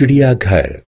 चिड़ियाघर।